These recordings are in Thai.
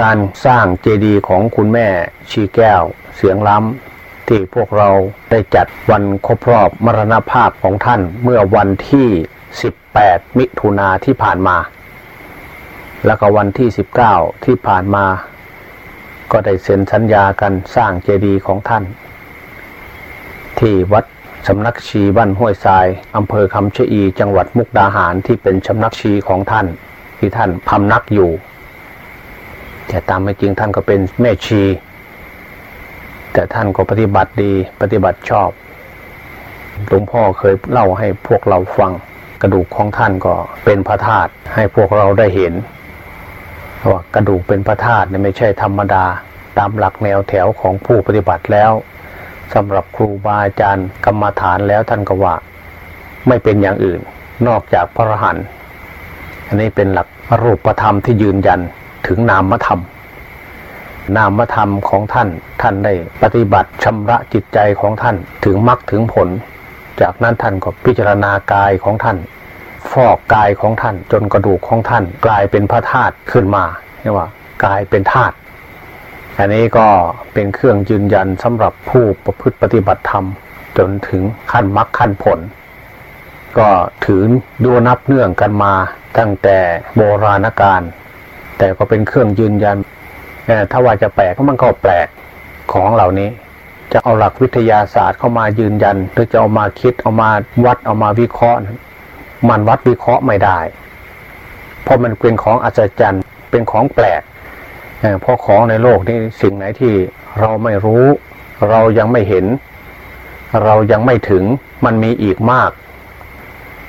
การสร้างเจดีย์ของคุณแม่ชีแก้ว เสียงล้ำที่พวกเราได้จัดวันครบรอบมรณภาพของท่านเมื่อวันที่ 18 มิถุนาที่ผ่านมา แล้วก็วันที่ 19 ที่ผ่านมา ก็ได้เซ็นสัญญากันสร้างเจดีย์ของท่าน ที่วัดสำนักชีบ้านห้วยทรายอำเภอคำชะอีจังหวัดมุกดาหารที่เป็นสำนักชีของท่าน ที่ท่านพำนักอยู่ แต่ตามไม่จริงท่านก็เป็นแม่ชี แต่ท่านก็ปฏิบัติดีปฏิบัติชอบหลวงพ่อเคยเล่าให้พวกเราฟังกระดูกของท่านก็เป็นพระธาตุให้พวกเราได้เห็นว่ากระดูกเป็นพระธาตุนี่ไม่ใช่ธรรมดา ตามหลักแนวแถวของผู้ปฏิบัติแล้วสำหรับครูบาอาจารย์กรรมฐานแล้วท่านก็ว่า ไม่เป็นอย่างอื่นนอกจากพระหันอันนี้เป็นหลักรูปธรรมที่ยืนยัน ถึงนามธรรม นามธรรมของท่านท่านได้ปฏิบัติชำระจิตใจของท่านถึงมรรคถึงผล จากนั้นท่านก็พิจารณากายของท่าน ฟอกกายของท่านจนกระดูกของท่าน กลายเป็นพระธาตุขึ้นมาเรียกว่ากลายเป็นธาตุอันนี้ก็เป็นเครื่องยืนยันสำหรับผู้ประพฤติปฏิบัติธรรม จนถึงขั้นมรรคขั้นผล ก็ถือดูนับเนื่องกันมาตั้งแต่โบราณกาล แต่ก็เป็นเครื่องยืนยันถ้าว่าจะแปลกมันก็แปลกของเหล่านี้ จะเอาหลักวิทยาศาสตร์เข้ามายืนยัน หรือจะเอามาคิดเอามาวัดเอามาวิเคราะห์ มันวัดวิเคราะห์ไม่ได้ เพราะมันเป็นของอัศจรรย์เป็นของแปลกเพราะของในโลกนี้สิ่งไหนที่เราไม่รู้ เรายังไม่เห็น เรายังไม่ถึงมันมีอีกมาก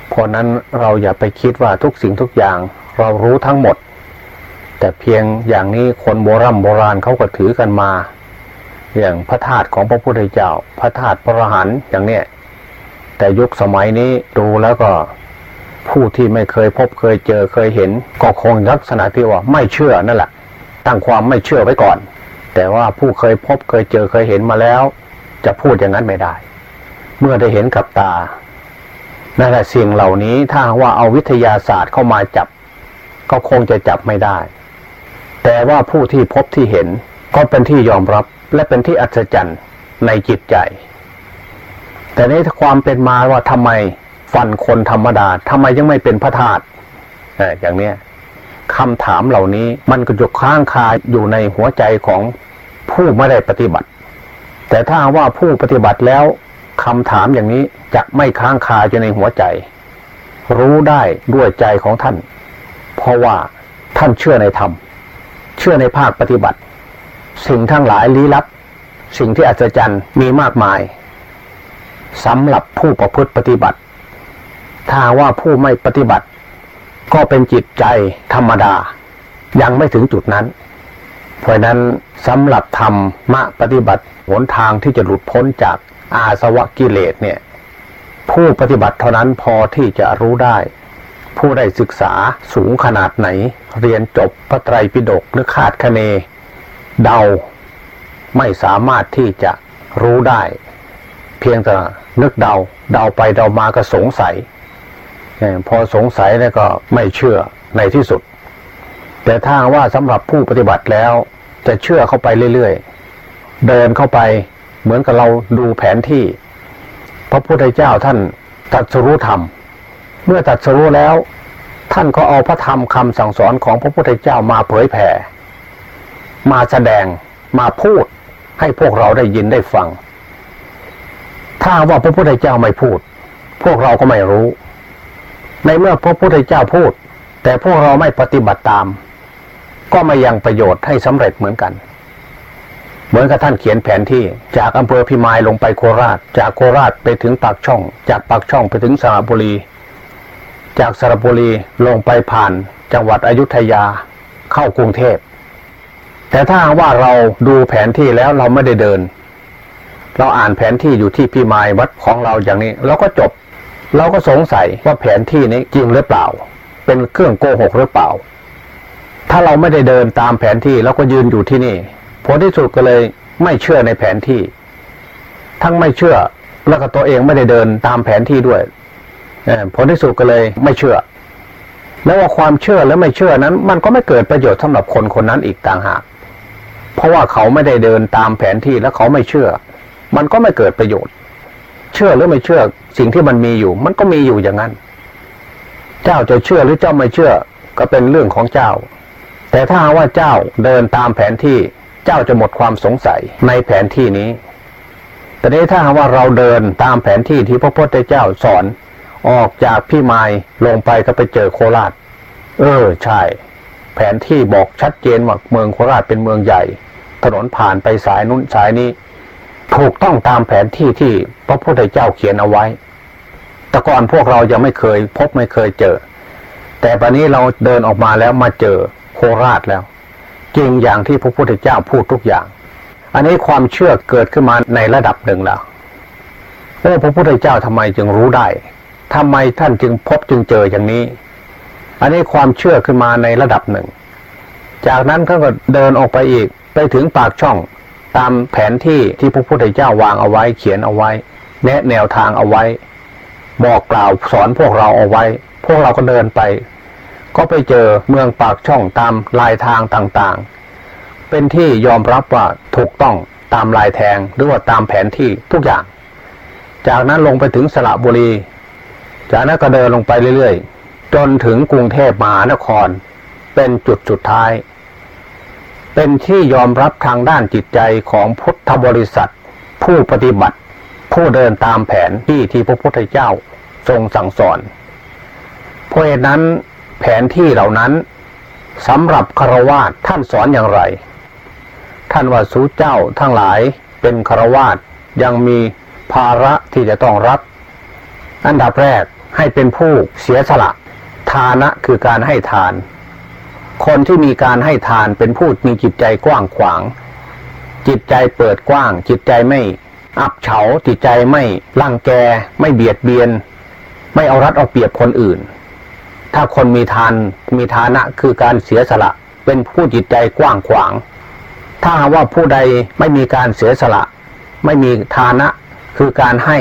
เพราะนั้นเราอย่าไปคิดว่าทุกสิ่งทุกอย่าง เรารู้ทั้งหมด แต่เพียงอย่างนี้คนโบรโบราณเขาก็ถือกันมา อย่างพระธาตุของพระพุทธเจ้า พระธาตุพระหันอย่างเนี้ยแต่ยุคสมัยนี้ดูแล้วก็ผู้ที่ไม่เคยพบเคยเจอเคยเห็น ก็คงลักษณะที่ว่าไม่เชื่อนั่นแหละตั้งความไม่เชื่อไว้ก่อน แต่ว่าผู้เคยพบเคยเจอเคยเห็นมาแล้ว จะพูดอย่างนั้นไม่ได้ เมื่อได้เห็นกับตานั่นแหละสิ่งเหล่านี้ถ้าว่าเอาวิทยาศาสตร์เข้ามาจับ ก็คงจะจับไม่ได้ แต่ว่าผู้ที่พบที่เห็นก็เป็นที่ยอมรับและเป็นที่อัศจรรย์ในจิตใจ แต่ในความเป็นมาว่าทำไมฟันคนธรรมดาทำไมยังไม่เป็นพระธาตุอย่างเนี้ยคำถามเหล่านี้มันก็จะค้างคาอยู่ในหัวใจของผู้ไม่ได้ปฏิบัติ แต่ถ้าว่าผู้ปฏิบัติแล้วคำถามอย่างนี้จะไม่ค้างคาอยู่ในหัวใจ รู้ได้ด้วยใจของท่าน เพราะว่าท่านเชื่อในธรรม เชื่อในภาคปฏิบัติ สิ่งทั้งหลายลี้ลับ สิ่งที่อัศจรรย์มีมากมายสำหรับผู้ประพฤติปฏิบัติ ถ้าว่าผู้ไม่ปฏิบัติ ก็เป็นจิตใจธรรมดา ยังไม่ถึงจุดนั้น เพราะนั้นสำหรับธรรมะปฏิบัติหนทางที่จะหลุดพ้นจากอาสวะกิเลสเนี่ย ผู้ปฏิบัติเท่านั้นพอที่จะรู้ได้ ผู้ได้ศึกษาสูงขนาดไหน เรียนจบพระไตรปิฎกหรือขาดคะเน เดา ไม่สามารถที่จะรู้ได้ เพียงแต่นึกเดา เดาไปเดามาก็สงสัย พอสงสัยแล้วก็ไม่เชื่อในที่สุด แต่ถ้าว่าสำหรับผู้ปฏิบัติแล้วจะเชื่อเข้าไปเรื่อยๆ เดินเข้าไปเหมือนกับเราดูแผนที่ พระพุทธเจ้าท่านตัดสรู้ธรรม เมื่อตัดสรู้แล้ว ท่านก็เอาพระธรรมคำสั่งสอนของพระพุทธเจ้ามาเผยแผ่ มาแสดงมาพูดให้พวกเราได้ยินได้ฟัง ถ้าว่าพระพุทธเจ้าไม่พูด พวกเราก็ไม่รู้ ในเมื่อพระพุทธเจ้าพูด แต่พวกเราไม่ปฏิบัติตาม ก็ไม่ยังประโยชน์ให้สำเร็จเหมือนกัน เหมือนกับท่านเขียนแผนที่จากอำเภอพิมายลงไปโคราช จากโคราชไปถึงปากช่อง จากปากช่องไปถึงสระบุรี จากสระบุรีลงไปผ่านจังหวัดอยุธยาเข้ากรุงเทพ แต่ถ้าว่าเราดูแผนที่แล้วเราไม่ได้เดิน เราอ่านแผนที่อยู่ที่พิมายวัดของเราอย่างนี้เราก็จบ เราก็สงสัยว่าแผนที่นี้จริงหรือเปล่า เป็นเครื่องโกหกหรือเปล่า ถ้าเราไม่ได้เดินตามแผนที่แล้วก็ยืนอยู่ที่นี่ผลที่สุดก็เลยไม่เชื่อในแผนที่ ทั้งไม่เชื่อแล้วก็ตัวเองไม่ได้เดินตามแผนที่ด้วย ผลที่สุดก็เลยไม่เชื่อ แล้วว่าความเชื่อและไม่เชื่อนั้น มันก็ไม่เกิดประโยชน์สำหรับคนคนนั้นอีกต่างหาก เพราะว่าเขาไม่ได้เดินตามแผนที่แล้วเขาไม่เชื่อ มันก็ไม่เกิดประโยชน์ เชื่อหรือไม่เชื่อสิ่งที่มันมีอยู่ มันก็มีอยู่อย่างนั้น เจ้าจะเชื่อหรือเจ้าไม่เชื่อก็เป็นเรื่องของเจ้า แต่ถ้าว่าเจ้าเดินตามแผนที่เจ้าจะหมดความสงสัยในแผนที่นี้แต่นี้ถ้าว่าเราเดินตามแผนที่ที่พระพุทธเจ้าสอน ออกจากพี่ไม้ลงไปก็ไปเจอโคราช เออใช่ แผนที่บอกชัดเจนว่าเมืองโคราชเป็นเมืองใหญ่ ถนนผ่านไปสายนู้นสายนี้ ถูกต้องตามแผนที่ที่พระพุทธเจ้าเขียนเอาไว้ แต่ก่อนพวกเรายังไม่เคยพบไม่เคยเจอ แต่ปัจนี้เราเดินออกมาแล้วมาเจอโคราชแล้ว จริงอย่างที่พระพุทธเจ้าพูดทุกอย่าง อันนี้ความเชื่อเกิดขึ้นมาในระดับหนึ่งแล้วโอ้พระพุทธเจ้าทำไมจึงรู้ได้ ทำไมท่านจึงพบจึงเจออย่างนี้ อันนี้ความเชื่อขึ้นมาในระดับหนึ่ง จากนั้นเขาก็เดินออกไปอีกไปถึงปากช่องตามแผนที่ที่พระพุทธเจ้าวางเอาไว้เขียนเอาไว้ แนะแนวทางเอาไว้ บอกกล่าวสอนพวกเราเอาไว้ พวกเราก็เดินไป ก็ไปเจอเมืองปากช่องตามลายทางต่างๆ เป็นที่ยอมรับว่าถูกต้องตามลายแทงหรือว่าตามแผนที่ทุกอย่าง จากนั้นลงไปถึงสระบุรี จากนั้นก็เดินลงไปเรื่อยๆ จนถึงกรุงเทพมหานคร เป็นจุดสุดท้าย เป็นที่ยอมรับทางด้านจิตใจของพุทธบริษัท ผู้ปฏิบัติ ผู้เดินตามแผนที่ที่พระพุทธเจ้าทรงสั่งสอน เพราะเหตุนั้นแผนที่เหล่านั้นสำหรับคารวาสท่านสอนอย่างไร ท่านว่าสูเจ้าทั้งหลายเป็นคารวาสยังมีภาระที่จะต้องรับ อันดับแรก ให้เป็นผู้เสียสละ ทานะคือการให้ทาน คนที่มีการให้ทานเป็นผู้มีจิตใจกว้างขวาง จิตใจเปิดกว้าง จิตใจไม่อับเฉา จิตใจไม่รังแก ไม่เบียดเบียน ไม่เอารัดเอาเปรียบคนอื่น ถ้าคนมีทานมีฐานะคือการเสียสละ เป็นผู้จิตใจกว้างขวาง ถ้าว่าผู้ใดไม่มีการเสียสละ ไม่มีฐานะคือการให้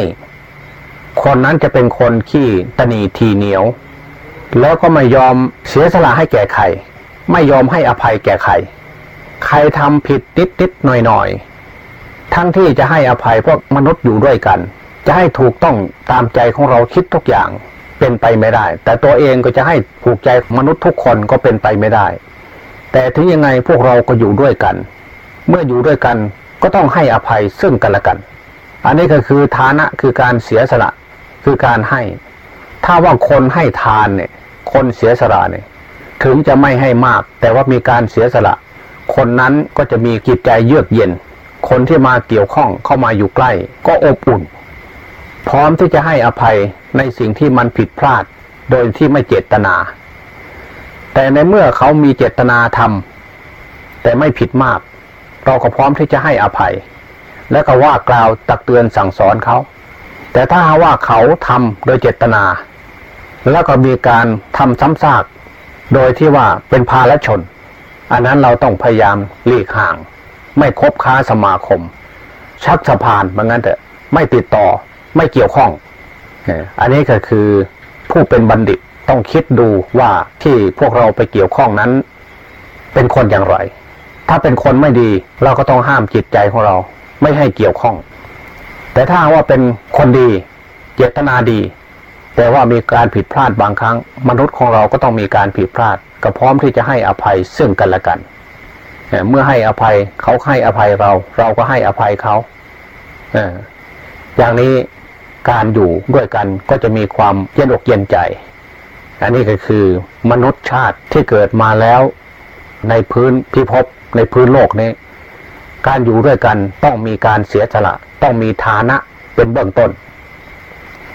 คนนั้นจะเป็นคนขี้ตนีทีเหนียว แล้วก็ไม่ยอมเสียสละให้แก่ใคร ไม่ยอมให้อภัยแก่ใคร ใครทำผิดนิดนิดหน่อยหน่อยทั้งที่จะให้อภัยพวกมนุษย์อยู่ด้วยกัน จะให้ถูกต้องตามใจของเราคิดทุกอย่างเป็นไปไม่ได้ แต่ตัวเองก็จะให้ผูกใจมนุษย์ทุกคนก็เป็นไปไม่ได้ แต่ถึงยังไงพวกเราก็อยู่ด้วยกัน เมื่ออยู่ด้วยกันก็ต้องให้อภัยซึ่งกันและกัน อันนี้ก็คือฐานะคือการเสียสละ คือการให้ ถ้าว่าคนให้ทานเนี่ย คนเสียสละเนี่ย ถึงจะไม่ให้มาก แต่ว่ามีการเสียสละ คนนั้นก็จะมีจิตใจเยือกเย็น คนที่มาเกี่ยวข้องเข้ามาอยู่ใกล้ ก็อบอุ่น พร้อมที่จะให้อภัยในสิ่งที่มันผิดพลาด โดยที่ไม่เจตนา แต่ในเมื่อเขามีเจตนาทำแต่ไม่ผิดมาก เราก็พร้อมที่จะให้อภัย และก็ว่ากล่าวตักเตือนสั่งสอนเขา แต่ถ้าว่าเขาทำโดยเจตนา แล้วก็มีการทำซ้ำซาก โดยที่ว่าเป็นภาลชน อันนั้นเราต้องพยายามหลีกห่าง ไม่คบค้าสมาคม ชักสะพานเหมือนกันเถอะไม่ติดต่อไม่เกี่ยวข้อง อันนี้ก็คือผู้เป็นบัณฑิตต้องคิดดูว่าที่พวกเราไปเกี่ยวข้องนั้น เป็นคนอย่างไร ถ้าเป็นคนไม่ดีเราก็ต้องห้ามจิตใจของเรา ไม่ให้เกี่ยวข้อง แต่ถ้าว่าเป็นคนดี เจตนาดี แต่ว่ามีการผิดพลาดบางครั้ง มนุษย์ของเราก็ต้องมีการผิดพลาด ก็พร้อมที่จะให้อภัยซึ่งกันและกัน เมื่อให้อภัยเขาให้อภัยเรา เราก็ให้อภัยเขาอย่างนี้การอยู่ด้วยกันก็จะมีความเย็นอกเย็นใจ อันนี้ก็คือมนุษย์ชาติที่เกิดมาแล้ว ในพื้นพิภพในพื้นโลกนี้ การอยู่ด้วยกันต้องมีการเสียสละ ต้องมีฐานะเป็นเบื้องต้น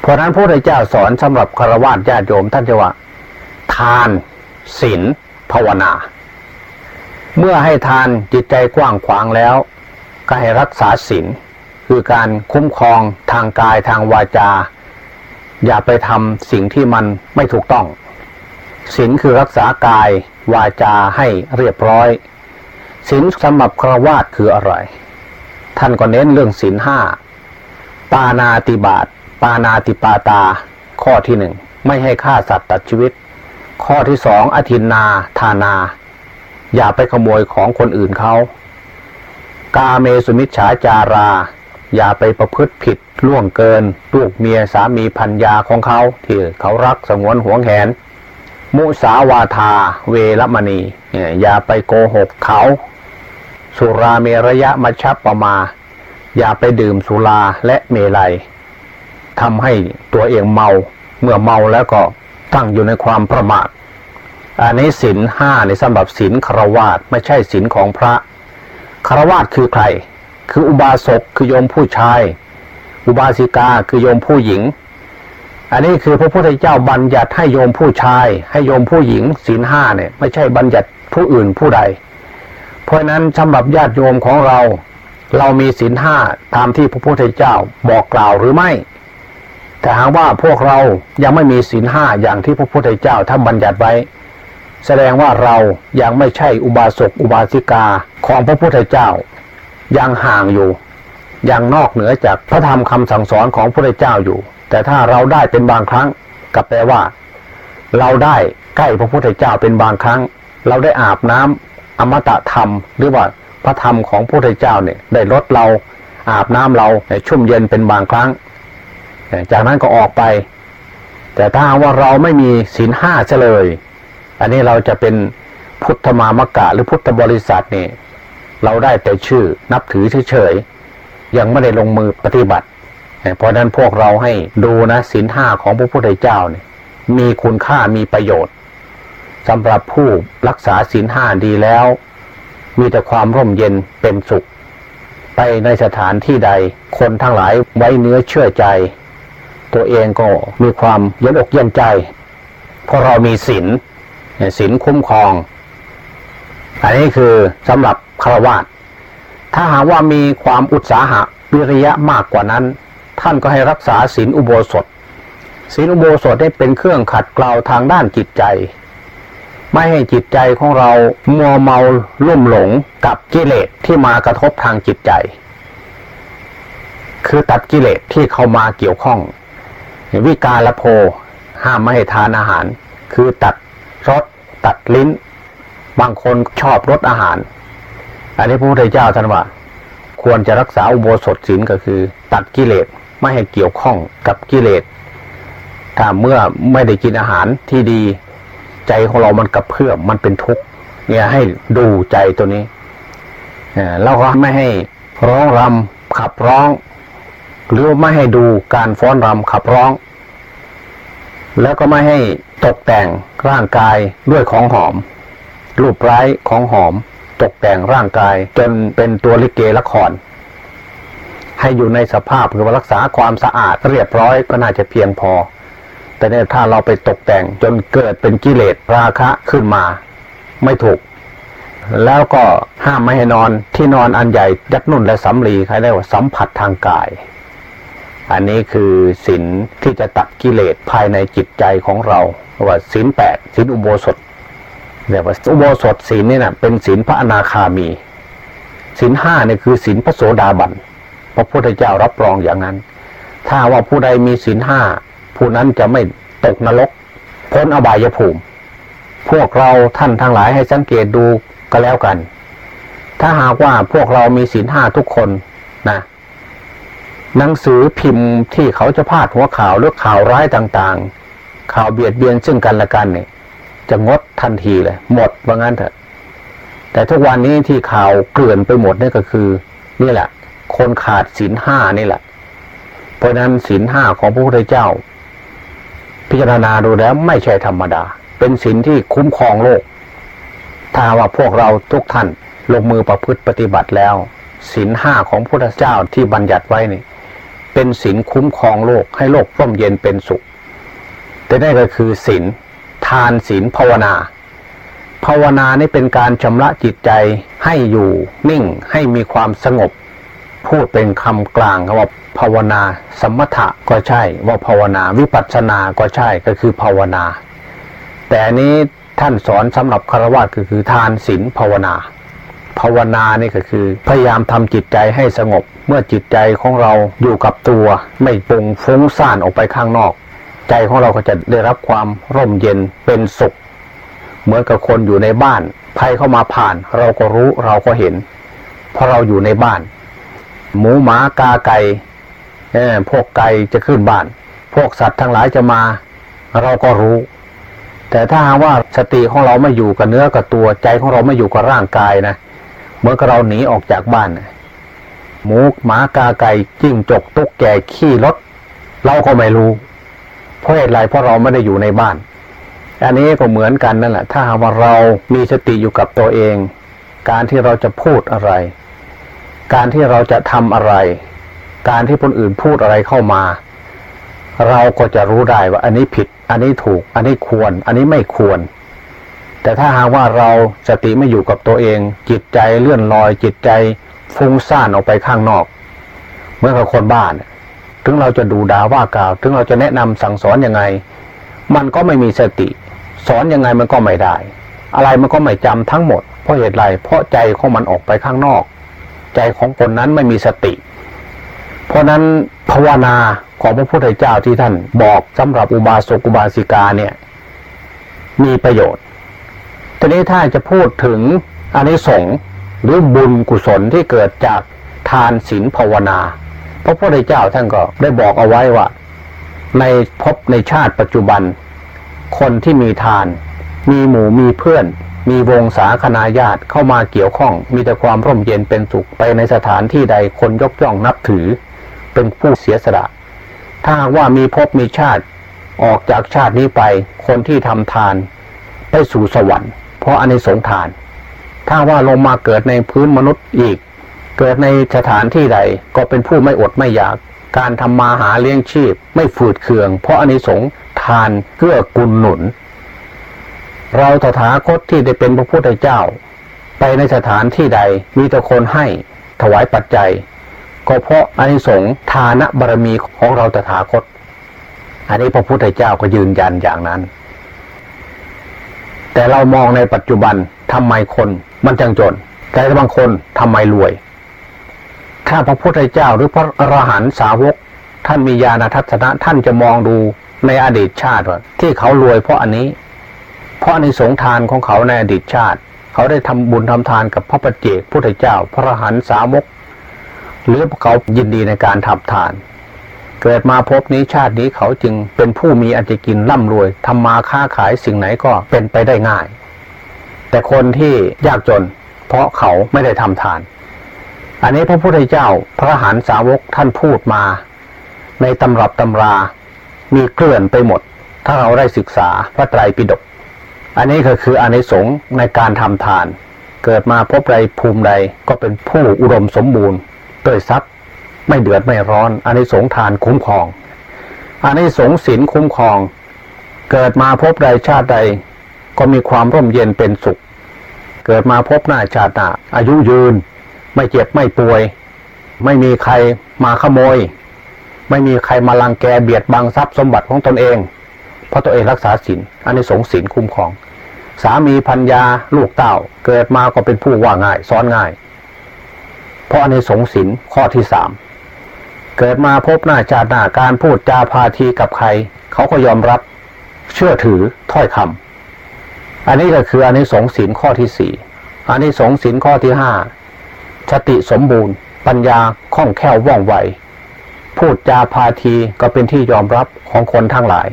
เพราะนั้นพระพุทธเจ้าสอนสำหรับคารวะญาติโยมท่านจะว่า ทานศีลภาวนา เมื่อให้ทานจิตใจกว้างขวางแล้วก็ให้รักษาศีลคือการคุ้มครองทางกายทางวาจา อย่าไปทำสิ่งที่มันไม่ถูกต้องศีลคือรักษากายวาจาให้เรียบร้อยศีลสำหรับครวาสคืออะไร ท่านก็เน้นเรื่องศีลห้าปานาติบาตปานาติปาตา ข้อที่หนึ่งไม่ให้ฆ่าสัตว์ตัดชีวิต ข้อที่สองอธินนาทานา อย่าไปขโมยของคนอื่นเขา กาเมสุมิชฉาจารา อย่าไปประพฤติผิดล่วงเกิน ลูกเมียสามีพันยาของเขา ที่เขารักสงวนห่วงแหน มุสาวาทาเวรมณี อย่าไปโกหกเขา สุราเมระยะมัชฌปปมา อย่าไปดื่มสุราและเมลัยทำให้ตัวเองเมาเมื่อเมาแล้วก็ตั้งอยู่ในความประมาทอันนี้ศินห้าในสำหรับศินครวาสไม่ใช่ศินของพระครวาสคือใคร คืออุบาสกคือโยมผู้ชาย อุบาสิกาคือโยมผู้หญิง อันนี้คือพระพุทธเจ้าบัญญัติให้โยมผู้ชาย ให้โยมผู้หญิงศินห้าเนี่ยไม่ใช่บัญญัติผู้อื่นผู้ใด เพราะนั้นสำหรับญาติโยมของเรา เรามีศีลห้าตามที่พระพุทธเจ้าบอกกล่าวหรือไม่แต่หากว่าพวกเรายังไม่มีศีลห้าอย่างที่พระพุทธเจ้าท่านบัญญัติไว้ แสดงว่าเรายังไม่ใช่อุบาสกอุบาสิกาของพระพุทธเจ้า ยังห่างอยู่ ยังนอกเหนือจากพระธรรมคำสั่งสอนของพระพุทธเจ้าอยู่ แต่ถ้าเราได้เป็นบางครั้งกับแปลว่า เราได้ใกล้พระพุทธเจ้าเป็นบางครั้ง เราได้อาบน้ำ อมตะธรรม หรือว่าพระธรรมของพระพุทธเจ้าเนี่ยได้ลดเราอาบน้ำเราชุ่มเย็นเป็นบางครั้ง จากนั้นก็ออกไป แต่ถ้าว่าเราไม่มีศีลห้าเฉลย อันนี้เราจะเป็นพุทธมามกะหรือพุทธบริษัทนี่เราได้แต่ชื่อนับถือเฉยๆยังไม่ได้ลงมือปฏิบัติ เพราะนั้นพวกเราให้ดูนะศีลห้าของพระพุทธเจ้าเนี่ยมีคุณค่ามีประโยชน์ สำหรับผู้รักษาศีลห้าดีแล้ว มีแต่ความร่มเย็นเป็นสุข ไปในสถานที่ใด คนทั้งหลายไว้เนื้อเชื่อใจ ตัวเองก็มีความเย็นอกเย็นใจ เพราะเรามีศีลศีลคุ้มครอง อันนี้คือสำหรับฆราวาสถ้าหากว่ามีความอุตสาหะวิริยะมากกว่านั้น ท่านก็ให้รักษาศีลอุโบสถศีลอุโบสถได้เป็นเครื่องขัดเกลาทางด้านจิตใจ ไม่ให้จิตใจของเรามัวเมาลุ่มหลงกับกิเลสที่มากระทบทางจิตใจ คือตัดกิเลสที่เข้ามาเกี่ยวข้อง วิกาลโพห้ามไม่ให้ทานอาหาร คือตัดรสตัดลิ้น บางคนชอบรสอาหาร อันนี้พระพุทธเจ้าท่านว่า ควรจะรักษาอุโบสถศีลก็คือ ตัดกิเลสไม่ให้เกี่ยวข้องกับกิเลสถ้าเมื่อไม่ได้กินอาหารที่ดี ใจของเรามันกระเพื่อมมันเป็นทุกข์เนี่ยให้ดูใจตัวนี้เราก็ไม่ให้ร้องรำขับร้อง หรือไม่ให้ดูการฟ้อนรำขับร้อง แล้วก็ไม่ให้ตกแต่งร่างกายด้วยของหอม รูปไร้ของหอม ตกแต่งร่างกายจนเป็นตัวลิเกละคร ให้อยู่ในสภาพคือรักษาความสะอาดเรียบร้อยก็น่าจะเพียงพอ แต่เนี่ยถ้าเราไปตกแต่งจนเกิดเป็นกิเลสราคะขึ้นมา ไม่ถูก แล้วก็ห้ามไม่ให้นอนที่นอนอันใหญ่ยักนุ่นและสำลีใครได้ว่าสัมผัสทางกาย อันนี้คือศีลที่จะตัดกิเลสภายในจิตใจของเราว่าศีลแปดศีลอุโบสถเรียกว่าอุโบสถศีลนี่นะเป็นศีลพระอนาคามีศีลห้าเนี่ยคือศีลพระโสดาบันพระพุทธเจ้ารับรองอย่างนั้น ถ้าว่าผู้ใดมีศีลห้า ผู้นั้นจะไม่ตกนรกพ้นอบายภูมิ พวกเราท่านทั้งหลายให้สังเกตดูก็แล้วกัน ถ้าหากว่าพวกเรามีศีลห้าทุกคนนะหนังสือพิมพ์ที่เขาจะพาดหัวข่าวหรือข่าวร้ายต่างๆ ข่าวเบียดเบียนซึ่งกันและกันเนี่ย จะงดทันทีเลย หมดว่างั้นเถอะ แต่ทุกวันนี้ที่ข่าวเกลื่อนไปหมดนี่ก็คือ นี่แหละ คนขาดศีลห้านี่แหละ เพราะนั้นศีลห้าของพระพุทธเจ้า จารณาดูแล้วไม่ใช่ธรรมดา เป็นศีลที่คุ้มครองโลก ถ้าว่าพวกเราทุกท่านลงมือประพฤติปฏิบัติแล้วศีลห้าของพระพุทธเจ้าที่บัญญัติไว้นี่ เป็นศีลคุ้มครองโลกให้โลกร่มเย็นเป็นสุข แต่นั่นก็คือศีลทานศีลภาวนา ภาวนานี่เป็นการชำระจิตใจให้อยู่นิ่งให้มีความสงบ พูดเป็นคำกลางว่าภาวนา สมถะก็ใช่ ว่าภาวนาวิปัสสนาก็ใช่ก็คือภาวนา แต่นี้ท่านสอนสำหรับคารวะก็คือทานศีลภาวนา ภาวนานี่ก็คือ พยายามทำจิตใจให้สงบ เมื่อจิตใจของเราอยู่กับตัว ไม่ปุงฟุ้งซ่านออกไปข้างนอก ใจของเราก็จะได้รับความร่มเย็นเป็นสุข เหมือนกับคนอยู่ในบ้านภัยเข้ามาผ่าน เราก็รู้เราก็เห็น เพราะเราอยู่ในบ้าน หมูหมากาไก่พวกไก่จะขึ้นบ้าน พวกสัตว์ทั้งหลายจะมา เราก็รู้ แต่ถ้าหากว่าสติของเราไม่อยู่กับเนื้อกับตัวใจของเราไม่อยู่กับร่างกายนะเมื่อเราหนีออกจากบ้านหมูหมากาไก่จิ้งจกตุ๊กแกขี้รถ เราก็ไม่รู้ เพราะเหตุไรเพราะเราไม่ได้อยู่ในบ้าน อันนี้ก็เหมือนกันนั่นแหละ ถ้าหากว่าเรามีสติอยู่กับตัวเอง การที่เราจะพูดอะไร การที่เราจะทำอะไร การที่คนอื่นพูดอะไรเข้ามา เราก็จะรู้ได้ว่า อันนี้ผิด อันนี้ถูก อันนี้ควร อันนี้ไม่ควร แต่ถ้าหากว่าเราสติไม่อยู่กับตัวเอง จิตใจเลื่อนลอย จิตใจฟุ้งซ่านออกไปข้างนอก เมื่อกับคนบ้านถึงเราจะดูด่าว่ากล่าว ถึงเราจะแนะนำสั่งสอนยังไง มันก็ไม่มีสติ สอนยังไงมันก็ไม่ได้ อะไรมันก็ไม่จำทั้งหมด เพราะเหตุไรเพราะใจของมันออกไปข้างนอก ใจของคนนั้นไม่มีสติ เพราะนั้นภาวนาของพระพุทธเจ้าที่ท่านบอกสำหรับอุบาสกอุบาสิกาเนี่ย มีประโยชน์ ทีนี้ถ้าจะพูดถึงอันนี้สงหรือบุญกุศลที่เกิดจากทานศีลภาวนา พระพุทธเจ้าท่านก็ได้บอกเอาไว้ว่า ในพบในชาติปัจจุบัน คนที่มีทาน มีหมู่มีเพื่อน มีวงศาคณาญาติเข้ามาเกี่ยวข้อง มีแต่ความร่มเย็นเป็นสุขไปในสถานที่ใดคนยกย่องนับถือ เป็นผู้เสียสละ ถ้าว่ามีพบมีชาติออกจากชาตินี้ไป คนที่ทำทานไปสู่สวรรค์ เพราะอันในสงทาน ถ้าว่าลงมาเกิดในพื้นมนุษย์อีก เกิดในสถานที่ใดก็เป็นผู้ไม่อดไม่อยาก การทำมาหาเลี้ยงชีพ ไม่ฝืดเคือง เพราะอานิสงทานเพื่อกุลหนุน เราตถาคตที่ได้เป็นพระพุทธเจ้า ไปในสถานที่ใดมีแต่คนให้ถวายปัจจัย ก็เพราะอานิสงส์ทานบารมีของเราตถาคต อันนี้พระพุทธเจ้าก็ยืนยันอย่างนั้น แต่เรามองในปัจจุบันทำไมคนมันจังจน แต่บางคนทำไมรวย ถ้าพระพุทธเจ้าหรือพระอรหันตสาวก ท่านมีญาณทัศนะท่านจะมองดูในอดีตชาติว่าที่เขารวยเพราะอันนี้ เพราะในสงทานของเขาในอดีตชาติ เขาได้ทำบุญทำทานกับพระปัจเจกพุทธเจ้า พระหันสาวกหรือเขายินดีในการทำทาน เกิดมาพบนี้ชาตินี้เขาจึงเป็นผู้มีอันจะกินร่ำรวยทำมาค้าขายสิ่งไหนก็เป็นไปได้ง่าย แต่คนที่ยากจน เพราะเขาไม่ได้ทำทาน อันนี้พระพุทธเจ้าพระหันสาวกท่านพูดมา ในตำรับตำรามีเกลื่อนไปหมด ถ้าเราได้ศึกษาพระไตรปิฎก อันนี้ก็คืออานิสงส์ในการทำทาน เกิดมาพบใดภูมิใดก็เป็นผู้อุดมสมบูรณ์ด้วยทรัพย์ไม่เดือดไม่ร้อนอานิสงส์ทานคุ้มครองอานิสงส์ศีลคุ้มครอง เกิดมาพบใดชาติใด ก็มีความร่มเย็นเป็นสุข เกิดมาพบหน้าชาติหน้าอายุยืน ไม่เจ็บไม่ป่วย ไม่มีใครมาขโมย ไม่มีใครมาลังแกเบียดบังทรัพย์สมบัติของตนเอง เพราะตัวเองรักษาศีลอันนี้สงศีลคุ้มครอง สามีพัญญาลูกเต้า เกิดมาก็เป็นผู้ว่าง่ายซ้อนง่าย เพราะอันนี้สงศีลข้อที่สามเกิดมาพบหน้าชาหน้าการพูดจาพาทีกับใคร เขาก็ยอมรับเชื่อถือถ้อยคำอันนี้ก็คืออันนี้สงศีลข้อที่สี่อันนี้สงศีลข้อที่ห้าสติสมบูรณ์ ปัญญาคล่องแคล่วว่องไวพูดจาพาทีก็เป็นที่ยอมรับของคนทั้งหลาย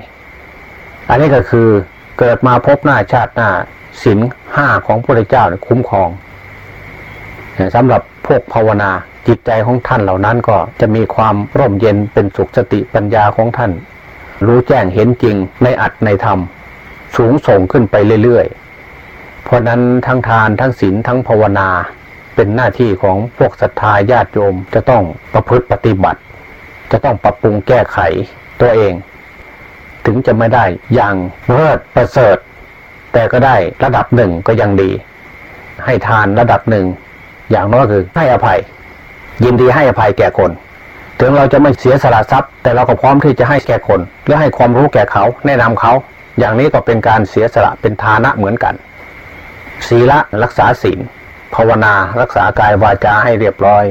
อันนี้ก็คือเกิดมาพบหน้าชาติหน้าศีลห้าของพระเจ้าคุ้มครองสำหรับพวกภาวนาจิตใจของท่านเหล่านั้นก็จะมีความร่มเย็นเป็นสุขสติปัญญาของท่าน รู้แจ้งเห็นจริงในอัตในธรรม สูงส่งขึ้นไปเรื่อยๆ เพราะนั้นทั้งทานทั้งศีลทั้งภาวนาเป็นหน้าที่ของพวกศรัทธาญาติโยมจะต้องประพฤติปฏิบัติ จะต้องปรับปรุงแก้ไขตัวเอง ถึงจะไม่ได้อย่างเลิศประเสริฐ แต่ก็ได้ระดับหนึ่งก็ยังดี ให้ทานระดับหนึ่ง อย่างน้อยคือให้อภัย ยินดีให้อภัยแก่คน ถึงเราจะไม่เสียสละทรัพย์ แต่เราก็พร้อมที่จะให้แก่คนหรือให้ความรู้แก่เขาแนะนำเขา อย่างนี้ก็เป็นการเสียสละเป็นทานะเหมือนกัน ศีละรักษาศีลภาวนารักษากายวาจาให้เรียบร้อย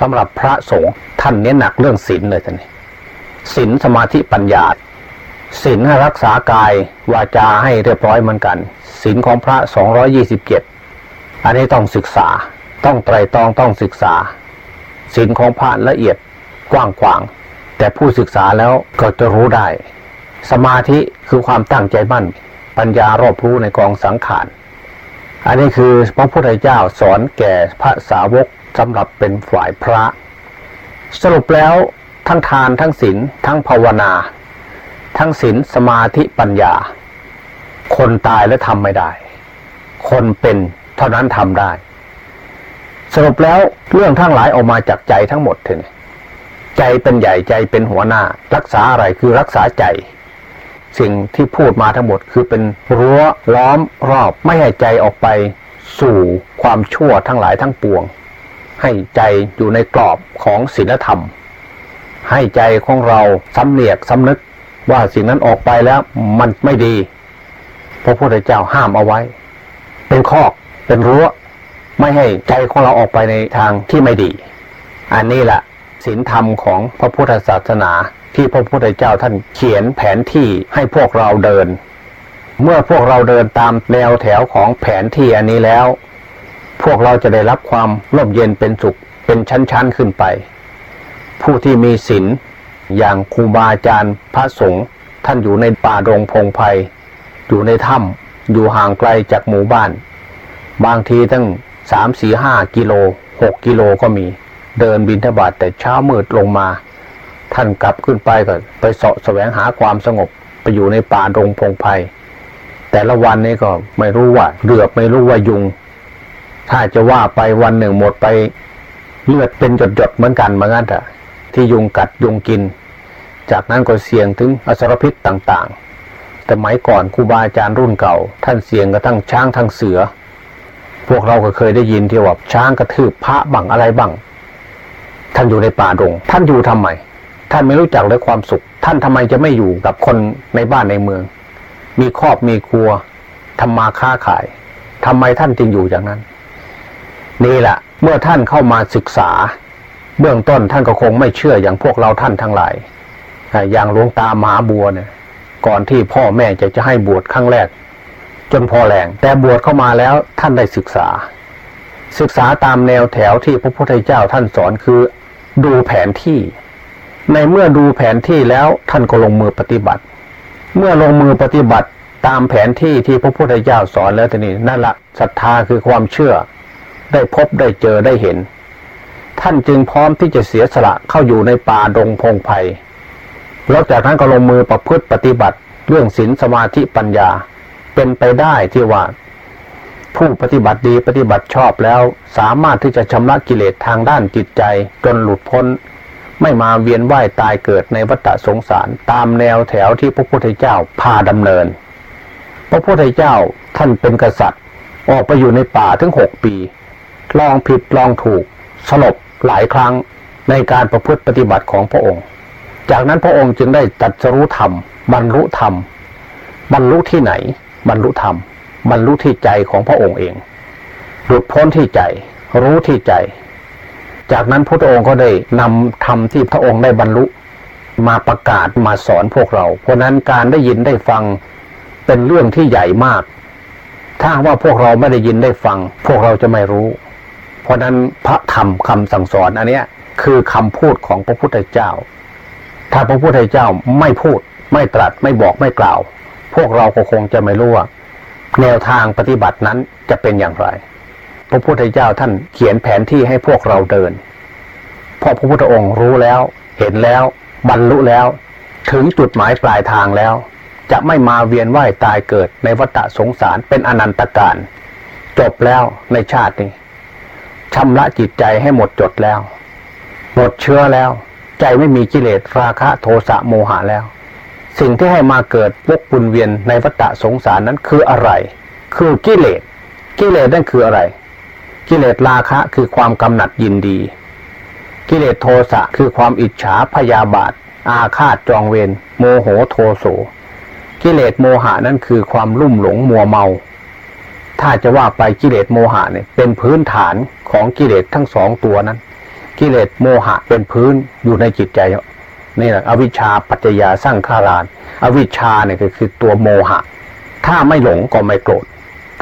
สำหรับพระสงฆ์ท่านเน้นหนักเรื่องศีลเลยท่านศีลสมาธิปัญญา ศีลให้รักษากายวาจาให้เรียบร้อยเหมือนกันศีลของพระ227อันนี้ต้องศึกษา ต้องไตรตรองต้องศึกษาศีลของพระละเอียดกว้างขวาง แต่ผู้ศึกษาแล้วก็จะรู้ได้ สมาธิคือความตั้งใจมั่น ปัญญารอบรู้ในกองสังขารอันนี้คือพระพุทธเจ้าสอนแก่พระสาวกสำหรับเป็นฝ่ายพระ สรุปแล้วทั้งทานทั้งศีลทั้งภาวนา ทั้งศีลสมาธิปัญญา คนตายแล้วทำไม่ได้ คนเป็นเท่านั้นทำได้ สรุปแล้วเรื่องทั้งหลายออกมาจากใจทั้งหมดเถอะใจเป็นใหญ่ใจเป็นหัวหน้า รักษาอะไรคือรักษาใจ สิ่งที่พูดมาทั้งหมดคือเป็นรั้วล้อมรอบไม่ให้ใจออกไปสู่ความชั่วทั้งหลายทั้งปวง ให้ใจอยู่ในกรอบของศีลธรรม ให้ใจของเราสำเนียกสำนึก ว่าสิ่งนั้นออกไปแล้วมันไม่ดีพระพุทธเจ้าห้ามเอาไว้ เป็นข้อเป็นรั้ว ไม่ให้ใจของเราออกไปในทางที่ไม่ดี อันนี้แหละศีลธรรมของพระพุทธศาสนาที่พระพุทธเจ้าท่านเขียนแผนที่ให้พวกเราเดิน เมื่อพวกเราเดินตามแนวแถวของแผนที่อันนี้แล้ว พวกเราจะได้รับความร่มเย็นเป็นสุขเป็นชั้นๆขึ้นไป ผู้ที่มีศีล อย่างครูบาอาจารย์พระสงฆ์ท่านอยู่ในป่าดงพงไพ่อยู่ในถ้ำอยู่ห่างไกลจากหมู่บ้าน บางทีตั้งสามสี่ห้ากิโลหกกิโลก็มี เดินบินทบาทแต่เช้ามืดลงมา ท่านกลับขึ้นไปก็ไปเสาะแสวงหาความสงบไปอยู่ในป่าดงพงไพ่แต่ละวันนี้ก็ไม่รู้ว่าเดือบไม่รู้ว่ายุง ถ้าจะว่าไปวันหนึ่งหมดไปเลือดเป็นหยดๆเหมือนกันเหมือนกันเถอะ ที่ยุงกัดยุงกิน จากนั้นก็เสี่ยงถึงอสรพิษต่างๆ แต่หมายก่อนครูบาอาจารย์รุ่นเก่า ท่านเสี่ยงกระทั่งช้างทั้งเสือ พวกเราก็เคยได้ยินที่ว่าช้างกระทืบพระบังอะไรบังท่านอยู่ในป่าดง ท่านอยู่ทำไม ท่านไม่รู้จักเลยความสุข ท่านทำไมจะไม่อยู่กับคนในบ้านในเมือง มีครอบมีครัวทำมาค้าขายทำไมท่านจึงอยู่อย่างนั้น นี่แหละเมื่อท่านเข้ามาศึกษา เบื้องต้นท่านก็คงไม่เชื่ออย่างพวกเราท่านทั้งหลาย อย่างหลวงตามหาบัวเนี่ยก่อนที่พ่อแม่จะจะให้บวชครั้งแรก จนพอแรงแต่บวชเข้ามาแล้วท่านได้ศึกษา ศึกษาตามแนวแถวที่พระพุทธเจ้าท่านสอนคือดูแผนที่ ในเมื่อดูแผนที่แล้วท่านก็ลงมือปฏิบัติ เมื่อลงมือปฏิบัติตามแผนที่ที่พระพุทธเจ้าสอนแล้วทีนี้นั่นละศรัทธาคือความเชื่อ ได้พบได้เจอได้เห็น ท่านจึงพร้อมที่จะเสียสละเข้าอยู่ในป่าดงพงไพ่แล้วจากนั้นก็ลงมือประพฤติปฏิบัติเรื่องศีลสมาธิปัญญา เป็นไปได้ที่ว่า ผู้ปฏิบัติดีปฏิบัติชอบแล้วสามารถที่จะชำระกิเลสทางด้านจิตใจจนหลุดพ้น ไม่มาเวียนว่ายตายเกิดในวัฏสงสาร ตามแนวแถวที่พระพุทธเจ้าพาดำเนิน พระพุทธเจ้าท่านเป็นกษัตริย์ ออกไปอยู่ในป่าถึงหกปี ลองผิดลองถูกสลบ หลายครั้งในการประพฤติปฏิบัติของพระองค์ จากนั้นพระองค์จึงได้ตรัสรู้ธรรม บรรลุธรรม บรรลุที่ไหน บรรลุธรรม บรรลุที่ใจของพระองค์เอง หลุดพ้นที่ใจ รู้ที่ใจ จากนั้นพระองค์ก็ได้นำธรรมที่พระองค์ได้บรรลุมาประกาศมาสอนพวกเรา เพราะนั้นการได้ยินได้ฟังเป็นเรื่องที่ใหญ่มาก ถ้าว่าพวกเราไม่ได้ยินได้ฟัง พวกเราจะไม่รู้ ราะนั้นพระธรรมคำสั่งสอนอันเนี้ยคือคำพูดของพระพุทธเจ้า ถ้าพระพุทธเจ้าไม่พูดไม่ตรัสไม่บอกไม่กล่าว พวกเราก็คงจะไม่รู้ว่า แนวทางปฏิบัตินั้นจะเป็นอย่างไร พระพุทธเจ้าท่านเขียนแผนที่ให้พวกเราเดินเพราะพระพุทธองค์รู้แล้ว เห็นแล้ว บรรลุแล้ว ถึงจุดหมายปลายทางแล้ว จะไม่มาเวียนว่ายตายเกิดในวัฏสงสารเป็นอนันตการ จบแล้วในชาตินี้ ชำระจิตใจให้หมดจดแล้ว หมดเชื้อแล้ว ใจไม่มีกิเลสราคะโทสะโมหะแล้ว สิ่งที่ให้มาเกิดวกปุนเวียนในวัฏสงสารนั้นคืออะไร คือกิเลสกิเลสนั่นคืออะไร กิเลสราคะคือความกำหนัดยินดี กิเลสโทสะคือความอิจฉาพยาบาท อาฆาตจองเวรโมโหโทโสกิเลสโมหะนั่นคือความลุ่มหลงมัวเมา ถ้าจะว่าไปกิเลสโมหะเนี่ยเป็นพื้นฐานของกิเลสทั้งสองตัวนั้น กิเลสโมหะเป็นพื้นอยู่ในจิตใจนี่แหละอวิชชาปัจจยาสร้างขารานอวิชชาเนี่ยก็คือตัวโมหะ ถ้าไม่หลงก็ไม่โกรธ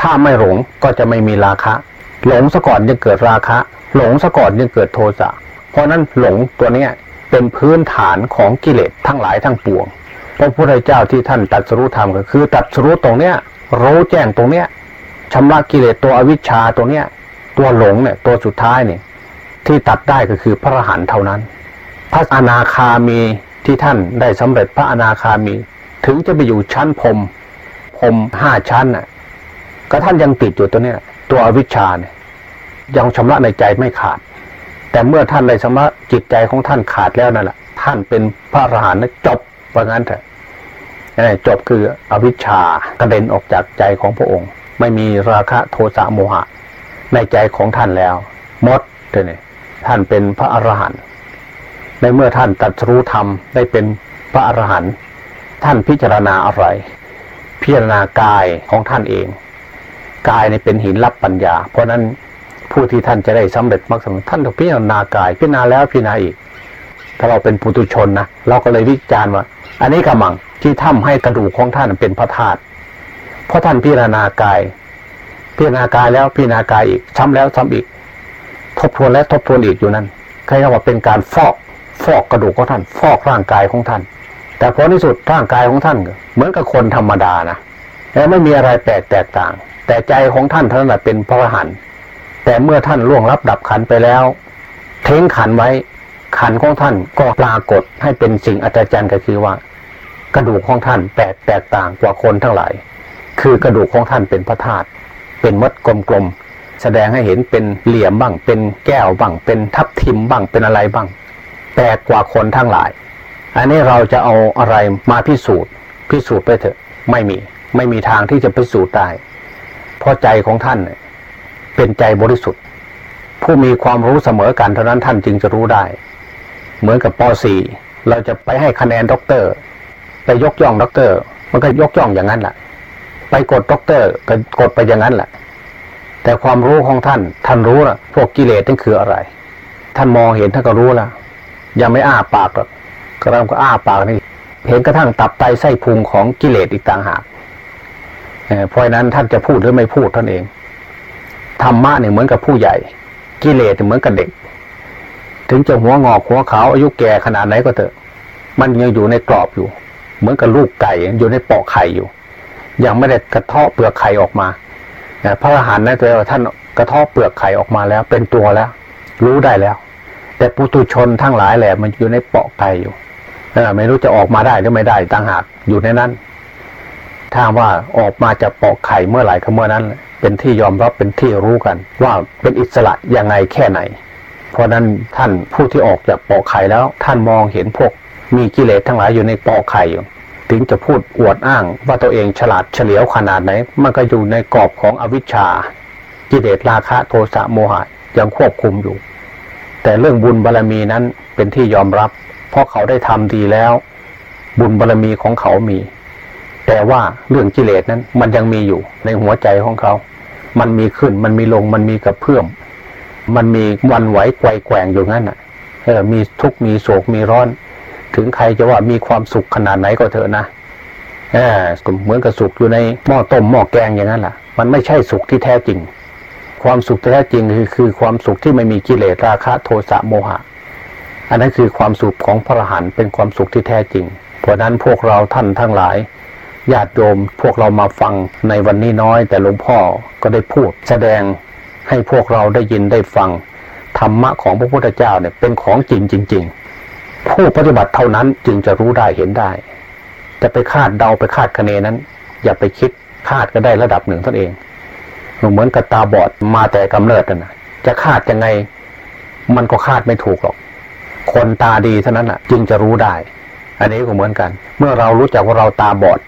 ถ้าไม่หลงก็จะไม่มีราคะ หลงซะก่อนยังเกิดราคะ หลงซะก่อนยังเกิดโทสะเพราะนั้นหลงตัวเนี้ยเป็นพื้นฐานของกิเลสทั้งหลายทั้งปวงพระพุทธเจ้าที่ท่านตัดสรู้ธรรมก็คือตัดสรู้ตรงเนี้ยรู้แจ้งตรงเนี้ย ชำระกิเลสตัวอวิชชาตัวเนี้ย ตัวหลงเนี่ยตัวสุดท้ายเนี่ยที่ตัดได้ก็คือพระอรหันต์เท่านั้น พระอนาคามีที่ท่านได้สำเร็จพระอนาคามี ถึงจะไปอยู่ชั้นพรมพรมห้าชั้นน่ะ ก็ท่านยังติดอยู่ตัวเนี้ยตัวอวิชชาเนี่ยยังชำระในใจไม่ขาด แต่เมื่อท่านได้ชำระจิตใจของท่านขาดแล้วนั่นแหละท่านเป็นพระอรหันต์จบว่างั้นเถอะจบคืออวิชชากระเด็นออกจากใจของพระองค์ ไม่มีราคะโทสะโมหะ ในใจของท่านแล้วหมดเลยท่านเป็นพระอรหันต์ในเมื่อท่านตัดรู้ธรรมได้เป็นพระอรหันต์ท่านพิจารณาอะไร พิจารณากายของท่านเอง กายในเป็นหินรับปัญญา เพราะนั้นผู้ที่ท่านจะได้สำเร็จมรรคสมท่านต้องพิจารณากาย พิจารณาแล้วพิจารณาอีก ถ้าเราเป็นปุตุชนนะเราก็เลยวิจารณ์ว่า อันนี้กำมังที่ทำให้กระดูกของท่านเป็นพระธาตุ เพราะท่านพิจารณากาย พิจารณากายแล้วพิจารณากายอีกซ้ำแล้วซ้ำอีก ทบทวนและทบทวนอีกอยู่นั้นใครเรียกว่าเป็นการฟอกฟอกกระดูกของท่าน ฟอกร่างกายของท่าน แต่ผลที่สุดร่างกายของท่าน เหมือนกับคนธรรมดานะแต่ไม่มีอะไรแปลกแตกต่าง แต่ใจของท่านท่านั้นเป็นพระอรหันต์แต่เมื่อท่านล่วงรับดับขันไปแล้วเท้งขันไว้ขันของท่านก็ปรากฏให้เป็นสิ่งอัศจรรย์ก็คือว่า กระดูกของท่านแปลกแตกต่างกว่าคนทั้งหลาย คือกระดูกของท่านเป็นพระธาตุเป็นเม็ดกลมๆแสดงให้เห็นเป็นเหลี่ยมบ้าง เป็นแก้วบ้าง เป็นทับทิมบ้างเป็นอะไรบ้างแปลกกว่าคนทั้งหลาย อันนี้เราจะเอาอะไรมาพิสูจน์ พิสูจน์ไปเถอะไม่มี ไม่มีทางที่จะพิสูจน์ได้เพราะใจของท่านเป็นใจบริสุทธิ์ ผู้มีความรู้เสมอกันเท่านั้นท่านจึงจะรู้ได้ เหมือนกับป .4 เราจะไปให้คะแนนด็อกเตอร์ไปยกย่องด็อกเตอร์ มันก็ยกย่องอย่างนั้นแหละ ไปกดด็อกเตอร์ก็กดไปอย่างนั้นแหละ แต่ความรู้ของท่าน ท่านรู้นะพวกกิเลสนั่นคืออะไร ท่านมองเห็นท่านก็รู้แล้วยังไม่อ้าปากหรอกกระนั้นก็อ้าปากนี่เห็นกระทั่งตับไตไส้พุงของกิเลสอีกต่างหากเพราะนั้นท่านจะพูดหรือไม่พูดท่านเองธรรมะเนี่ยเหมือนกับผู้ใหญ่ กิเลสเหมือนกับเด็ก ถึงจะหัวงอกหัวขาวอายุแก่ขนาดไหนก็เถอะ มันยังอยู่ในกรอบอยู่ เหมือนกับลูกไก่อยู่ในปอกไข่อยู่ ยังไม่ได้กระเทาะเปลือกไข่ออกมาพระอรหันต์นะตัวท่านกระเทาะเปลือกไข่ออกมาแล้ว เป็นตัวแล้ว รู้ได้แล้ว แต่ปุตุชนทั้งหลายแหละ มันอยู่ในเปาะไก่อยู่ไม่รู้จะออกมาได้หรือไม่ได้ต่างหากอยู่ในนั้น ถ้าว่าออกมาจากเปาะไข่เมื่อไหร่ก็เมื่อนั้น เป็นที่ยอมรับเป็นที่รู้กัน ว่าเป็นอิสระยังไงแค่ไหน เพราะนั้นท่านผู้ที่ออกจากเปาะไข่แล้ว ท่านมองเห็นพวก มีกิเลสทั้งหลายอยู่ในเปาะไข่อยู่ ถึงจะพูดอวดอ้างว่าตัวเองฉลาดเฉลียวขนาดไหน มันก็อยู่ในกรอบของอวิชชากิเลสราคะโทสะโมหะยังควบคุมอยู่ แต่เรื่องบุญบารรมีนั้นเป็นที่ยอมรับ เพราะเขาได้ทำดีแล้ว บุญบารรมีของเขามี แต่ว่าเรื่องกิเลสนั้นมันยังมีอยู่ในหัวใจของเขา มันมีขึ้นมันมีลงมันมีกระเพื่อมมันมีวันไหวไกวแกว่งอยู่งั้นอะเออมีทุกข์มีโศกมีร้อน ถึงใครจะว่ามีความสุขขนาดไหนก็เถอะนะเออเหมือนกับสุขอยู่ในหม้อต้มหม้อแกงอย่างนั้นแหละมันไม่ใช่สุขที่แท้จริง ความสุขแท้จริงคือคือความสุขที่ไม่มีกิเลสราคะโทสะโมหะ อันนั้นคือความสุขของพระอรหันต์เป็นความสุขที่แท้จริง เพราะนั้นพวกเราท่านทั้งหลายญาติโยมพวกเรามาฟังในวันนี้น้อย แต่หลวงพ่อก็ได้พูด แสดงให้พวกเราได้ยินได้ฟังธรรมะของพระพุทธเจ้าเนี่ยเป็นของจริงจริง ๆ ผู้ปฏิบัติเท่านั้นจึงจะรู้ได้เห็นได้ จะไปคาดเดาไปคาดคะเนนั้น อย่าไปคิดคาดก็ได้ระดับหนึ่งท่านเองเหมือนกับตาบอดมาแต่กำเนิดนะจะคาดยังไง มันก็คาดไม่ถูกหรอก คนตาดีเท่านั้นอะ จึงจะรู้ได้ อันนี้ก็เหมือนกัน เมื่อเรารู้จักว่าเราตาบอด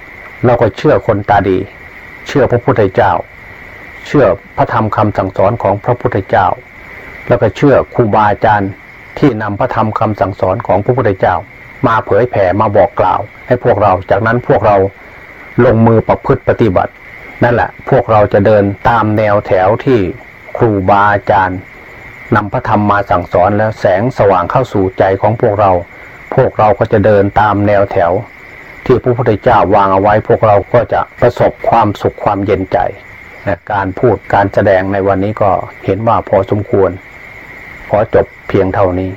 เราก็เชื่อคนตาดี เชื่อพระพุทธเจ้า เชื่อพระธรรมคำสั่งสอนของพระพุทธเจ้า แล้วก็เชื่อครูบาอาจารย์ ที่นำพระธรรมคำสั่งสอนของพระพุทธเจ้า มาเผยแผ่มาบอกกล่าว ให้พวกเราจากนั้นพวกเราลงมือประพฤติปฏิบัติ นั่นแหละ พวกเราจะเดินตามแนวแถวที่ครูบาอาจารย์นำพระธรรมมาสั่งสอนแล้วแสงสว่างเข้าสู่ใจของพวกเรา พวกเราก็จะเดินตามแนวแถว ที่พระพุทธเจ้าวางเอาไว้ พวกเราก็จะประสบความสุขความเย็นใจ การพูดการแสดงในวันนี้ก็เห็นว่าพอสมควร ขอจบเพียงเท่านี้